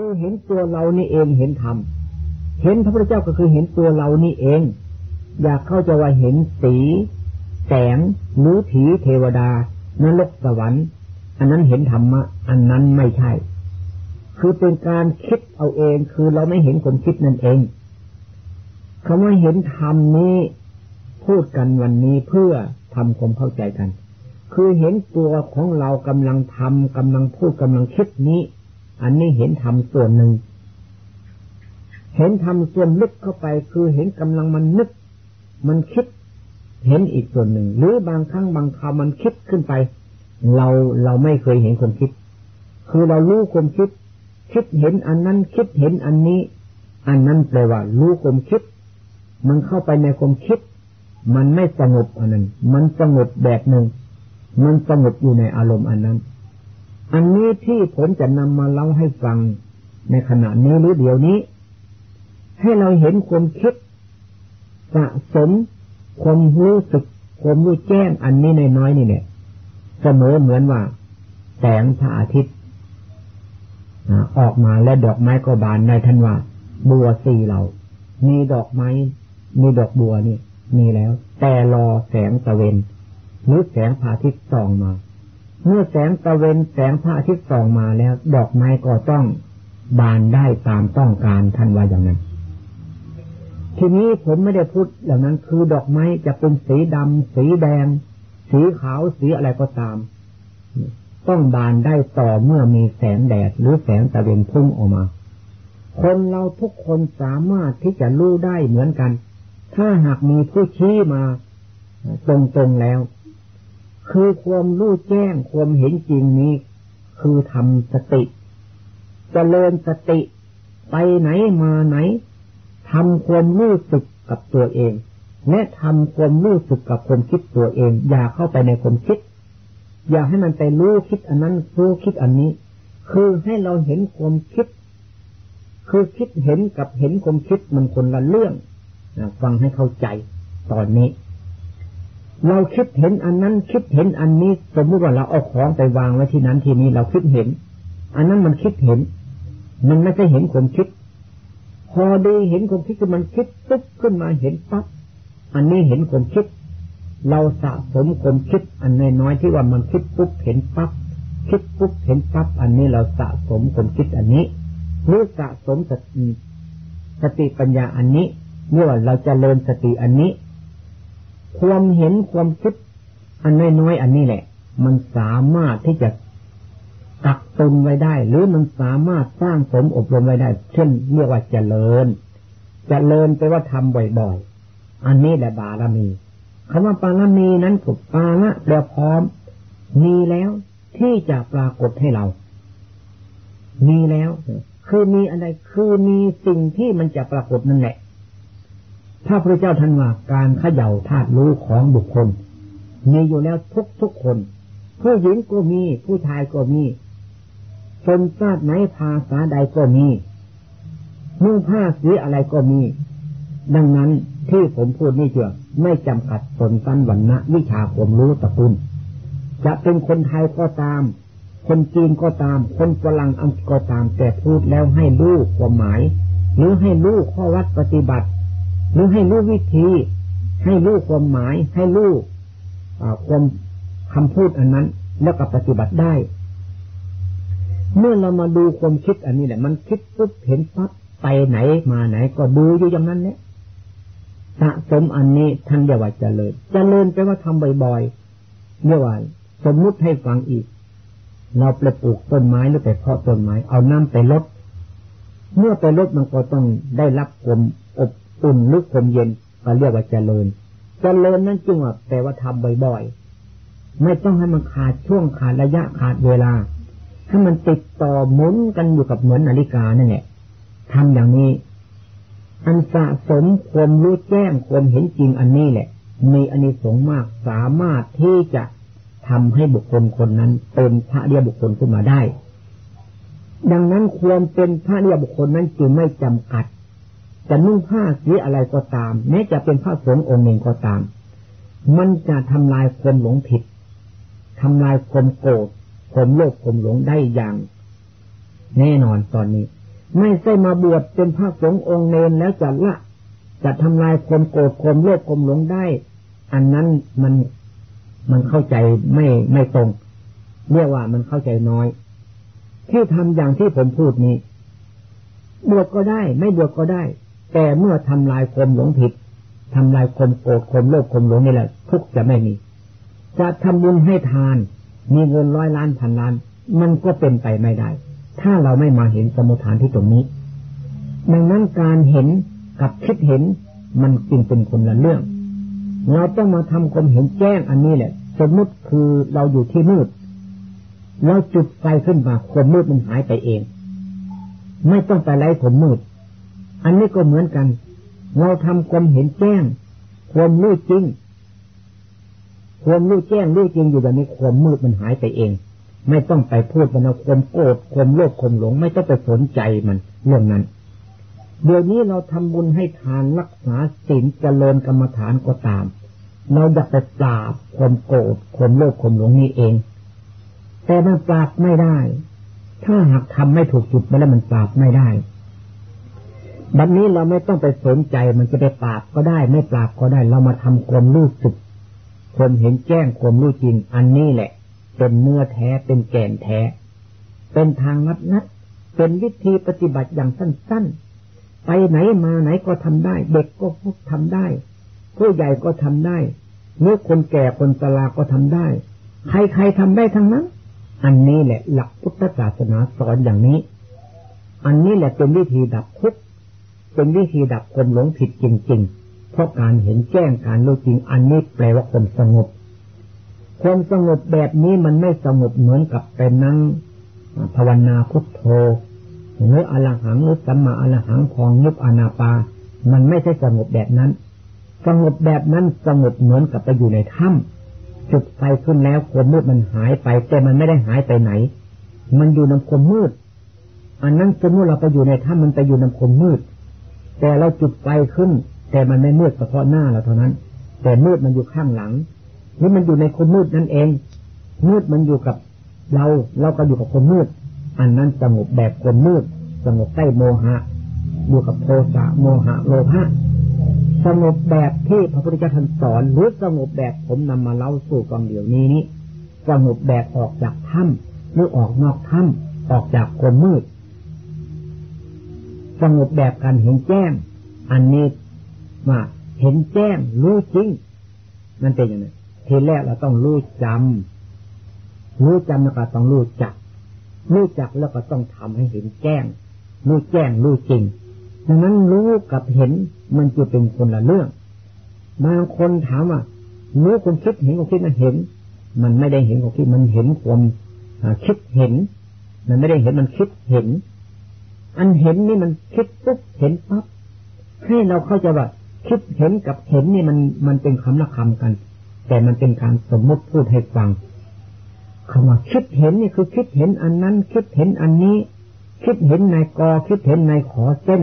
คือเห็นตัวเรานี่เองเห็นธรรมเห็นพระพุทธเจ้าก็คือเห็นตัวเรานี่เอง อยากเข้าใจว่าเห็นสี แสงหรือผีเทวดานรกสวรรค์ อันนั้นเห็นธรรมะ อันนั้นไม่ใช่ คือเป็นการคิดเอาเอง คือเราไม่เห็นคนคิดนั่นเองคำว่าเห็นธรรมนี้พูดกันวันนี้เพื่อทำความเข้าใจกัน คือเห็นตัวของเรากำลังทำกำลังพูดกำลังคิดนี้ อันนี้เห็นธรรมส่วนหนึ่ง เห็นธรรมส่วนลึกเข้าไป คือเห็นกำลังมันนึก มันคิด เห็นอีกส่วนหนึ่ง หรือบางครั้งบางคราวมันคิดขึ้นไป เราเราไม่เคยเห็นคนคิด คือเรารู้ความคิด คิดเห็นอันนั้นคิดเห็นอันนี้ อันนั้นแปลว่า รู้ความคิด มันเข้าไปในความคิด มันไม่สงบอันนั้น มันสงบแบบหนึ่ง มันสงบอยู่ในอารมณ์อันนั้น อันนี้ที่ผมจะนำมาเล่าให้ฟังในขณะนี้หรือเดี๋ยวนี้ ให้เราเห็นความคิดสะสมความรู้สึกความรู้แจ้งอันนี้ในน้อยนี่เนี่ยเสมอเหมือนว่า แสงพระอาทิตย์ออกมาและดอกไม้ก็บานในทันว่า บัวสีเหล่ามีดอกไม้ มีดอกบัวนี่มีแล้ว แต่รอแสงตะเวนหรือแสงพระอาทิตย์ส่องมา เมื่อแสงตะเวนแสงพระอาทิตย์ส่องมาแล้ว ดอกไม้ก็ต้องบานได้ตามต้องการท่านว่าอย่างนั้น ทีนี้ผมไม่ได้พูดอย่างนั้น คือดอกไม้จะเป็นสีดำสีแดง สีขาวสีอะไรก็ตาม ต้องบานได้ต่อเมื่อมีแสงแดดหรือแสงตะเวนพุ่งออกมา คนเราทุกคนสามารถที่จะรู้ได้เหมือนกัน ถ้าหากมีผู้ชี้มาตรงๆแล้ว คือความรู้แจ้งความเห็นจริงนี้ คือทำสติจเจริญสติไปไหนมาไหนทำความรู้สึกกับตัวเอง และทำความรู้สึกกับความคิดตัวเอง อย่าเข้าไปในความคิด อย่าให้มันไปรู้คิดอันนั้นรู้คิดอันนี้ คือให้เราเห็นความคิด คือคิดเห็นกับเห็นความคิดมันคนละเรื่องฟังให้เข้าใจตอนนี้ เราคิดเห็นอันนั้นคิดเห็นอันนี้สมมติว่าเราเอาของไปวางไว้ที่นั้นที่นี้เราคิดเห็น อันนั้นมันคิดเห็น มันไม่ใช่เห็นความคิด พอดีเห็นความคิดคือมันคิดปุ๊บขึ้นมาเห็นปั๊บอันนี้เห็นความคิด เราสะสมความคิด อันน้อยๆที่ว่ามันคิดปุ๊บเห็นปั๊บคิดปุ๊บเห็นปั๊บอันนี้เราสะสมความคิดอันนี้หรือสะสมสติสติปัญญาอันนี้เมื่อเราจะเริญสติอันนี้ ความเห็นความคิดอันน้อยๆอันนี้แหละ มันสามารถที่จะตักตุนไว้ได้ หรือมันสามารถสร้างสมอบรมไว้ได้ เช่นเรียกว่าเจริญเจริญไปว่าทำบ่อยๆ อันนี้แหละบารมีคำว่าบารมีนั้นถูกปาละแปลพร้อม มีแล้วที่จะปรากฏให้เรา มีแล้ว คือมีอะไรคือมีสิ่งที่มันจะปรากฏนั่นแหละ พระพุทธเจ้าท่านว่าการเขย่าธาตุรู้ของบุคคล มีอยู่แล้วทุกทุกคน ผู้หญิงก็มี ผู้ชายก็มีชนชาติไหนภาษาใดก็มีนุ่งผ้าสีอะไรก็มี ดังนั้นที่ผมพูดนี่เจือไม่จำกัดสนสั้นวันณะวิชาความรู้ตระกูลจะเป็นคนไทยก็ตาม คนจีนก็ตาม คนฝรั่งอังกฤษก็ตาม แต่พูดแล้วให้รู้ความหมาย หรือให้รู้ข้อวัดปฏิบัติ หรือให้รู้วิธี ให้รู้ความหมาย ให้รู้ความคำพูดอันนั้น แล้วก็ปฏิบัติได้ เมื่อเรามาดูความคิดอันนี้แหละมันคิดปุ๊บเห็นปั๊บไปไหนมาไหนก็ดูอยู่อย่างนั้นเนี่ยสะสมอันนี้ท่านเรียกว่าเจริญ เจริญไปลว่าทำบ่อยๆเรียกว่าสมมุติให้ฟังอีก เราไปปลูกต้นไม้หรือไปเพาะต้นไม้ เอาน้ำไปลด เมื่อไปลดมันก็ต้องได้รับความอบ อุ่นลึกความเย็นก็เรียกว่าเจริญ เจริญนั้นจึงว่าแปลว่าทำบ่อยๆ ไม่ต้องให้มันขาดช่วงขาดระยะขาดเวลา ถ้ามันติดต่อหมุนกันอยู่กับเหมือนนาฬิกานั่นแหละทำอย่างนี้ อันสะสมความรู้แจ้งความเห็นจริงอันนี้แหละ มีอันนี้สงมากสามารถที่จะทำให้บุคคลคนนั้นเป็นพระเดียบุคคลขึ้นมาได้ ดังนั้นความเป็นพระเดียบุคคลนั้นจึงไม่จำกัด จะนุ่งผ้าสีอะไรก็ตาม แม้จะเป็นพระสงฆ์องค์หนึ่งก็ตาม มันจะทำลายความหลงผิดทำลายความโกรธความโลภความหลงได้อย่าง แน่นอนตอนนี้ ไม่ใช่มาบวชเป็นพระสงฆ์องค์เนนแล้วจะละ จะทำลายความโกรธความโลภความหลงได้ อันนั้นมันมันเข้าใจไม่ไม่ตรง เรียกว่ามันเข้าใจน้อย ที่ทำอย่างที่ผมพูดนี้บวชก็ได้ ไม่บวชก็ได้ แต่เมื่อทำลายความหลงผิดทำลายความโกรธความโลภความหลงนี่แหละทุกจะไม่มี จะทำบุญให้ทาน มีเงินร้อยล้านพันล้าน มันก็เป็นไปไม่ได้ ถ้าเราไม่มาเห็นสมุทฐานที่ตรงนี้ ดังนั้นการเห็นกับคิดเห็นมันจึงเป็นคนละเรื่อง เราต้องมาทำความเห็นแจ้งอันนี้แหละ สมมติคือเราอยู่ที่มืดเราจุดไฟขึ้นมาความมืดมันหายไปเอง ไม่ต้องไปไล่ผมมืด อันนี้ก็เหมือนกัน เราทำความเห็นแจ้ง ความรู้จริง ความรู้แจ้งรู้จริงอยู่แบบนี้ความมืดมันหายไปเอง ไม่ต้องไปพูดมันความโกรธความโลภความหลง ไม่ต้องไปสนใจมันเรื่องนั้นเดี๋ยวนี้เราทำบุญให้ทานรักษาศีลเจริญกรรมฐานก็ตาม เราอยากไปปราบความโกรธความโลภความหลงนี่เอง แต่มันปราบไม่ได้ ถ้าหากทำไม่ถูกจุดไปแล้วมันปราบไม่ได้ บัดนนี้เราไม่ต้องไปสนใจมันจะไปปราบก็ได้ ไม่ปราบก็ได้ เรามาทำความรู้สึกความเห็นแจ้งความรู้จริง อันนี้แหละ เป็นเนื้อแท้เป็นแก่นแท้ เป็นทางนัดนัดเป็นวิธีปฏิบัติอย่างสั้น ๆ ไปไหนมาไหนก็ทำได้ เด็กก็พกทำได้ ผู้ใหญ่ก็ทำได้เมื่อคนแก่คนตลาก็ทำได้ ใครๆทำได้ทั้งนั้น อันนี้แหละหลักพุทธศาสนาสอนอย่างนี้ อันนี้แหละเป็นวิธีดับทุกข์ เป็นวิธีดับความหลงผิดจริง ๆ เพราะการเห็นแจ้งการรู้จริงอันนี้แปลว่าความสงบ ความสงบแบบนี้มันไม่สงบเหมือนกับไปนั่งภาวนาพุทโธหรืออรหังหรือสัมมาอรหังของยุบอนาปา มันไม่ใช่สงบแบบนั้น สงบแบบนั้นสงบเหมือนกับไปอยู่ในถ้ำจุดไฟขึ้นแล้วความมืดมันหายไป แต่มันไม่ได้หายไปไหน มันอยู่ในความมืด อันนั้นสมมติเราไปอยู่ในถ้ำมันไปอยู่ในความมืด แต่เราจุดไฟขึ้น แต่มันไม่มืดเฉพาะหน้าเราเท่านั้น แต่มืดมันอยู่ข้างหลังนี่มันอยู่ในความมืดนั่นเอง มืดมันอยู่กับเรา เราก็อยู่กับความมืด อันนั้นสงบแบบคนมืด สงบใต้โมหะ อยู่กับโทสะโมหะโลภะสงบแบบที่พระพุทธเจ้าท่านสอน หรือสงบแบบผมนำมาเล่าสู่ฟังเดี๋ยวนี้นี้สงบแบบออกจากถ้ำหรือออกนอกถ้ำออกจากคนมืด สงบแบบการเห็นแจ้งอันนี้ว่าเห็นแจ้งรู้จริงนั่นเป็นอย่างไรทีแรกเราต้องรู้จำรู้จำแล้วก็ต้องรู้จัก รู้จักแล้วก็ต้องทำให้เห็นแจ้ง รู้แจ้งรู้จริงดังนั้นรู้กับเห็นมันจะเป็นคนละเรื่อง บางคนถามว่ารู้คนคิดเห็นคนคิดมันเห็น มันไม่ได้เห็นคนคิดมันเห็นความคิดเห็น มันไม่ได้เห็นมันคิดเห็น อันเห็นนี่มันคิดปุ๊บเห็นปั๊บให้เราเข้าใจว่าคิดเห็นกับเห็นนี่มันมันเป็นคำละคำกัน แต่มันเป็นการสมมติพูดให้ฟังคำว่าคิดเห็นนี่คือคิดเห็นอันนั้น คิดเห็นอันนี้ คิดเห็นในกอคิดเห็นในขอเส้น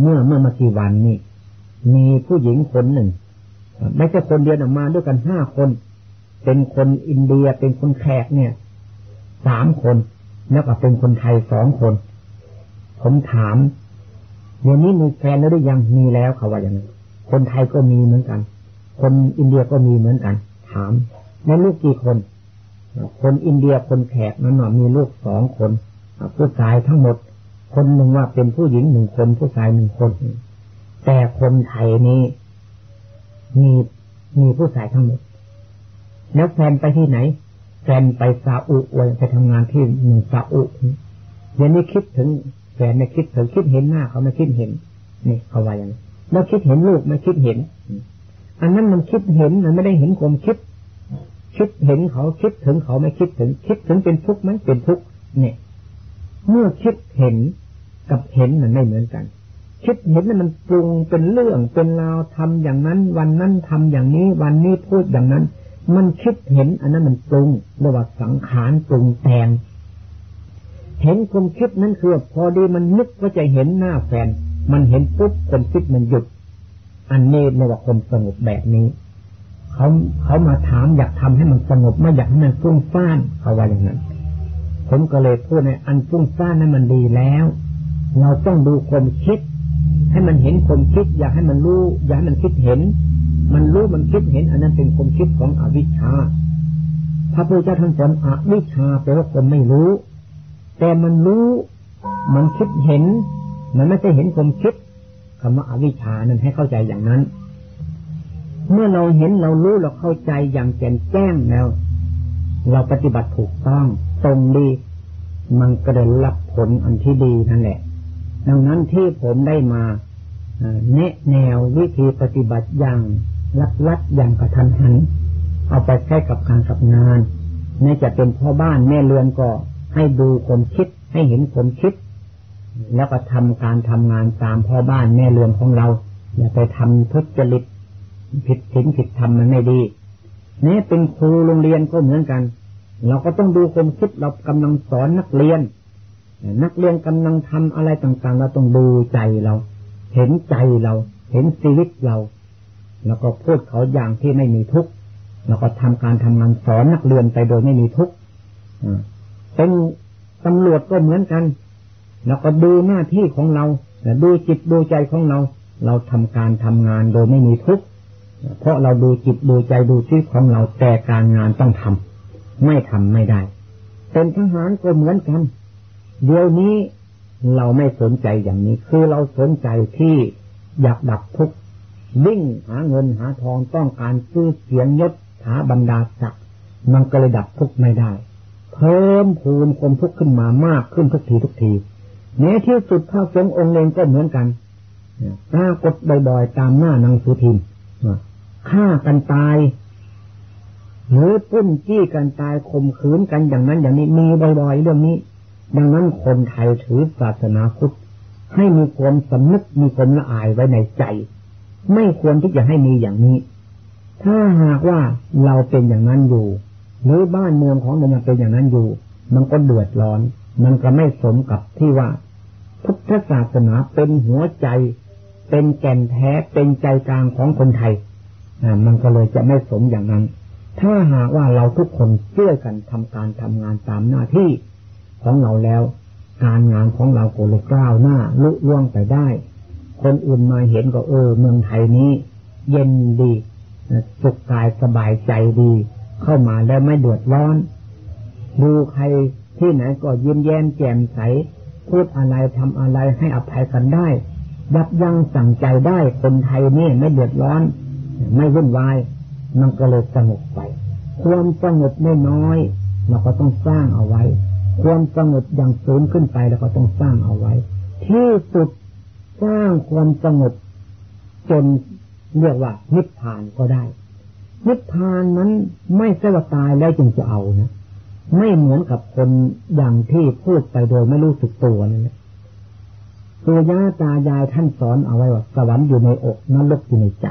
เมื่อเมื่อมากี่วันนี่มีผู้หญิงคนหนึ่ง ไม่ใช่คนเดียวมาด้วยกันห้าคน เป็นคนอินเดียเป็นคนแขกเนี่ยสามคนแล้วก็เป็นคนไทยสองคน ผมถามเดี๋ยวนี้มีแฟนแล้วหรือยังมีแล้วเขาว่าอย่างนั้นคนไทยก็มีเหมือนกัน คนอินเดียก็มีเหมือนกัน ถามแล้วลูกกี่คน คนอินเดียคนแขกนั้นน่ะมีลูกสองคนผู้ชายทั้งหมด คนหนึ่งว่าเป็นผู้หญิงหนึ่งคนผู้ชายหนึ่งคน แต่คนไทยนี้มีมีผู้ชายทั้งหมด แล้วแฟนไปที่ไหนแฟนไปซาอุอวยไปทำงานที่หนึ่งซาอุเดี๋ยวนี้คิดถึง แฟนไม่คิดถึงคิดเห็นหน้าเขาไม่คิดเห็นนี่เขาว่าอย่างนี้แล้วคิดเห็นลูกไม่คิดเห็น อันนั้นมันคิดเห็นมันไม่ได้เห็นความคิด คิดเห็นเขาคิดถึงเขาไม่คิดถึง คิดถึงเป็นทุกข์ไหมเป็นทุกข์เนี่ย เมื่อคิดเห็นกับเห็นมันไม่เหมือนกัน คิดเห็นนั้นมันปรุงเป็นเรื่องเป็นราวทำอย่างนั้น วันนั้นทำอย่างนี้ วันนี้พูดอย่างนั้น มันคิดเห็น อันนั้นมันปรุงเรียกว่าสังขารปรุงแต่ง เห็นความคิดนั้นคือพอดีมันนึกว่าจะเห็นหน้าแฟน มันเห็นปุ๊บความคิดมันหยุด อันนี้เรียกว่าความสงบแบบนี้ เขาเขามาถามอยากทำให้มันสงบไม่อยากให้มันฟุ้งซ่านเขาว่าอย่างนั้น ผมก็เลยพูดในอันฟุ้งซ่านนั้นมันดีแล้ว เราต้องดูความคิด ให้มันเห็นความคิด อย่าให้มันรู้ อย่าให้มันคิดเห็น มันรู้มันคิดเห็น อันนั้นเป็นความคิดของอวิชชาพระพุทธเจ้าท่านสอนอวิชชาแปลว่าคนไม่รู้ แต่มันรู้ มันคิดเห็น มันไม่ใช่เห็นความคิดคำว่าอวิชานั้นให้เข้าใจอย่างนั้น เมื่อเราเห็นเรารู้เราเข้าใจอย่างแจ่มแจ้งแล้ว เราปฏิบัติถูกต้อง ตรงดี มันก็ได้รับผลอันที่ดีนั่นแหละ ดังนั้นที่ผมได้มาแนะแนววิธีปฏิบัติอย่างลัดลัดอย่างกระทันหัน เอาไปใช้กับการกับงานแม้จะเป็นพ่อบ้านแม่เรือนก็ ให้ดูคนคิด ให้เห็นคนคิด แล้วก็ทำการทำงานตามพ่อบ้านแม่เรือนของเรา อย่าไปทำทุจริตผิดศีลผิดธรรมมันไม่ดีนี่เป็นครูโรงเรียนก็เหมือนกัน เราก็ต้องดูความคิดเรากำลังสอนนักเรียน นักเรียนกำลังทำอะไรต่างๆ เราต้องดูใจเรา เห็นใจเรา เห็นชีวิตเรา แล้วก็พูดเขาอย่างที่ไม่มีทุกข์แล้วก็ทำการทำงานสอนนักเรียนไปโดยไม่มีทุกข์ เป็นตำรวจก็เหมือนกัน แล้วก็ดูหน้าที่ของเราดูจิตดูใจของเรา เราทำการทำงานโดยไม่มีทุกข์เพราะเราดูจิตดูใจดูชีวิตของเราแต่การงานต้องทำไม่ทำไม่ได้ เป็นทหารก็เหมือนกัน เดี๋ยวนี้เราไม่สนใจอย่างนี้ คือเราสนใจที่อยากดับทุกข์วิ่งหาเงินหาทองต้องการซื้อเสียงยศหาบรรดาศักดิ์มันก็เลยดับทุกข์ไม่ได้ เพิ่มพูนความทุกข์ขึ้นมามากขึ้นทุกทีทุกทีแม้ที่สุดพระสงฆ์องค์เองก็เหมือนกันปรากฏบ่อยๆตามหน้านังสือพิมพ์ฆ่ากันตาย หรือปุ้นจี้กันตายข่มขืนกันอย่างนั้นอย่างนี้มีบ่อยๆเรื่องนี้ ดังนั้นคนไทยถือศาสนาพุทธให้มีความสำนึกมีความละอายไว้ในใจ ไม่ควรที่จะให้มีอย่างนี้ ถ้าหากว่าเราเป็นอย่างนั้นอยู่ หรือบ้านเมืองของเราเป็นอย่างนั้นอยู่ มันก็เดือดร้อน มันก็ไม่สมกับที่ว่า พุทธศาสนาเป็นหัวใจ เป็นแก่นแท้เป็นใจกลางของคนไทยมันก็เลยจะไม่สมอย่างนั้น ถ้าหากว่าเราทุกคนเชื่อกันทำการทำงานตามหน้าที่ของเราแล้ว การงานของเราก็เลยก้าวหน้าลุล่วงไปได้ คนอื่นมาเห็นก็เออ เมืองไทยนี้ เย็นดีสุขกายสบายใจดี เข้ามาแล้วไม่เดือดร้อน ดูใครที่ไหนก็ยิ้มแย้มแจ่มใส พูดอะไรทำอะไรให้อภัยกันได้ ยับยั้งสั่งใจได้คนไทยนี่ไม่เดือดร้อน ไม่วุ่นวายมันก็เลยสงบไปความสงบไม่น้อยเราก็ต้องสร้างเอาไว้ ความสงบอย่างสูงขึ้นไปเราก็ต้องสร้างเอาไว้ ที่สุดสร้างความสงบจนเรียกว่านิพพานก็ได้ นิพพานนั้นไม่ใช่ว่าตายแล้วจึงจะเอานะไม่เหมือนกับคนอย่างที่พูดไปโดยไม่รู้สึกตัวนั่นแหละตัวยาตายายท่านสอนเอาไว้ว่าสวรรค์อยู่ในอกนรกอยู่ในใจ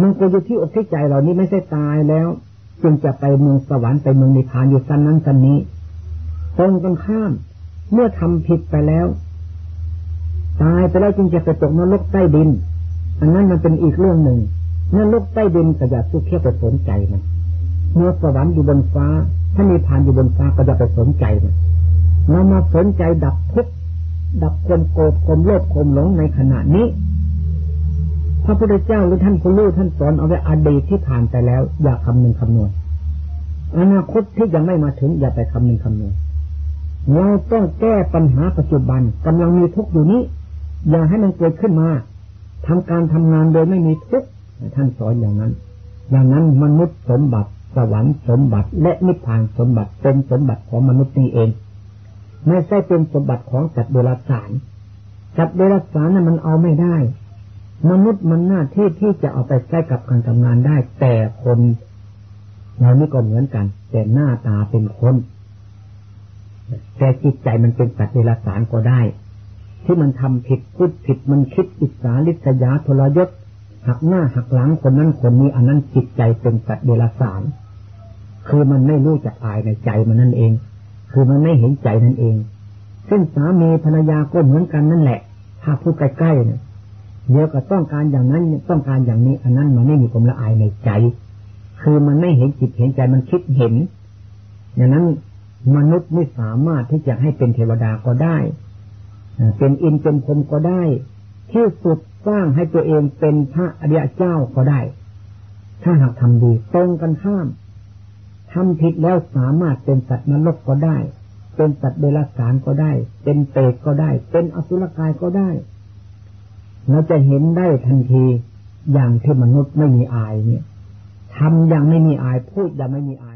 มันก็อยู่ที่อกที่ใจเรานี้ไม่ใช่ตายแล้ว จึงจะไปเมืองสวรรค์ไปเมืองนิพพานอยู่สั้นนั้นสั้นนี้ตรงกันข้าม เมื่อทำผิดไปแล้ว ตายไปแล้วจึงจะไปตกนรกใต้ดิน อันนั้นมันเป็นอีกเรื่องหนึ่ง นรกใต้ดินก็อย่าทุกเที่ยวไปสนใจมันเมื่อสวรรค์อยู่บนฟ้าถ้านิพพานอยู่บนฟ้าก็จะไปสนใจมันเรามาสนใจดับทุกดับความโกรธความโลภความหลงในขณะนี้ พระพุทธเจ้าหรือท่านผู้รู้ท่านสอนเอาไว้อดีตที่ผ่านไปแล้ว อย่าคำนึงคำนวณอนาคตที่ยังไม่มาถึง อย่าไปคำนึงคำนวณเราต้องแก้ปัญหาปัจจุบันกำลังมีทุกข์อยู่นี้ อย่าให้มันเกิดขึ้นมาทำการทำงานโดยไม่มีทุกข์ ท่านสอนอย่างนั้น อย่างนั้นมนุษย์สมบัติ สวรรค์สมบัติ และนิพพานสมบัติเป็นสมบัติของมนุษย์นี่เอง ไม่ใช่เป็นสมบัติของสัตว์เดรัจฉานสัตว์เดรัจฉานนั้นมันเอาไม่ได้ มนุษย์มันหน้าที่ที่จะเอาไปใช้กับการทำงานได้ แต่คนเรานี่ก็เหมือนกัน แต่หน้าตาเป็นคนแต่จิตใจมันเป็นสัตว์เดรัจฉานก็ได้ ที่มันทำผิดพูดผิดมันคิดอิสาลิษยาทรยศ หักหน้าหักหลังคนนั้นคนนี้อันนั้นจิตใจเป็นสัตว์เดรัจฉานคือมันไม่รู้จักอายในใจมันนั่นเอง คือมันไม่เห็นใจนั่นเอง ซึ่งสามีภรรยาก็เหมือนกันนั่นแหละ ถ้าพูดใกล้ๆเนี่ยเดี๋ยวก็ต้องการอย่างนั้นต้องการอย่างนี้ อันนั้นมันไม่มีความละอายในใจ คือมันไม่เห็นจิตเห็นใจมันคิดเห็น อย่างนั้นมนุษย์ไม่สามารถที่จะให้เป็นเทวดาก็ได้ เป็นอินเป็นพรมก็ได้ ที่สุด สร้างให้ตัวเองเป็นพระอริยเจ้าก็ได้ ถ้าหากทำดีตรงกันข้ามทำผิดแล้วสามารถเป็นสัตว์นรกก็ได้ เป็นสัตว์เดรัจฉานก็ได้ เป็นเปรตก็ได้ เป็นอสุรกายก็ได้เราจะเห็นได้ทันทีอย่างที่มนุษย์ไม่มีอายเนี่ยทำอย่างไม่มีอายพูดอย่างไม่มีอาย